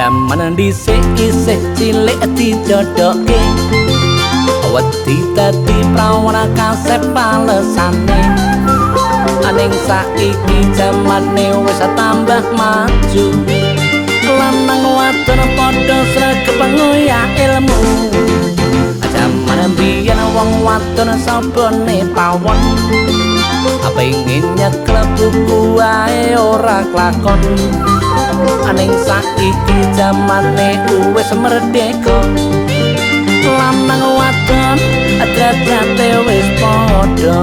jaman dhisik isih cilik dijodoke wedi dadi prawara kasep palesane aning saiki jamane wis tambah maju. Lanang wadon padha sregep ngoyak ilmu. Jaman biyen wong wadon sabone pawon apa ingin nyeklep buku wae ora klakon aning saiki jamane wis merdeka. Lanang wadon adat-adate wis padha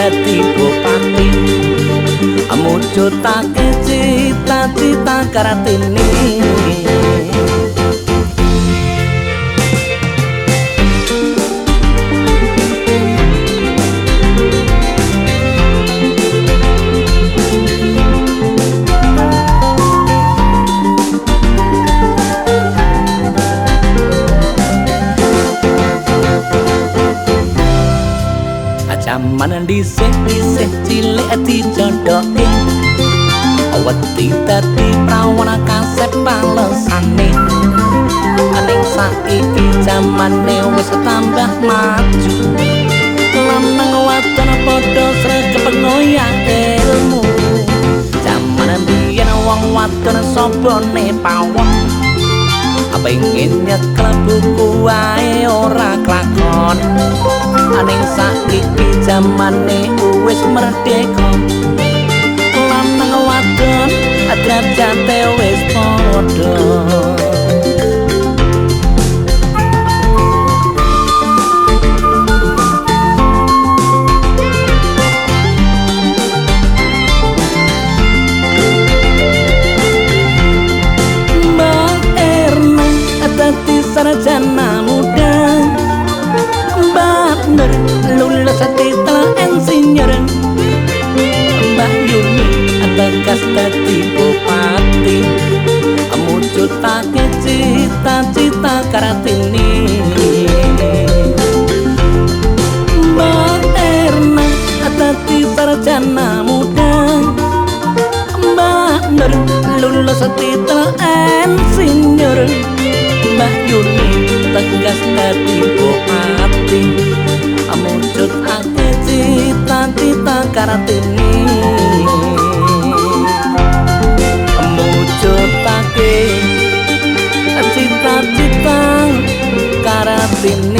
dadi bupati. Mujudake cita-cita Kartini jaman dhisik isih cilik dijodoke wedi dadi prawana kasep palesane aning saiki jamane wis tambah maju. Lanang wadon padha sregep ngoyak ilmu. Jaman biyen wong wadon sobone pawon. Apa ingin nyekel buku wae ora klakon aning saiki jamane wis merdeka. Lanang wadon derajate wis padha. Sarjana Nur lulus titel insinyur Mbak Yuni tegas dadi bupati mujudake cita-cita Kartini Mbak Erna dadi sarjana muda Mbak Nur lulus titel insinyur Mbah Yuni tegas dadi bupati cita-cita Kartini. Mujud ake cita-cita Kartini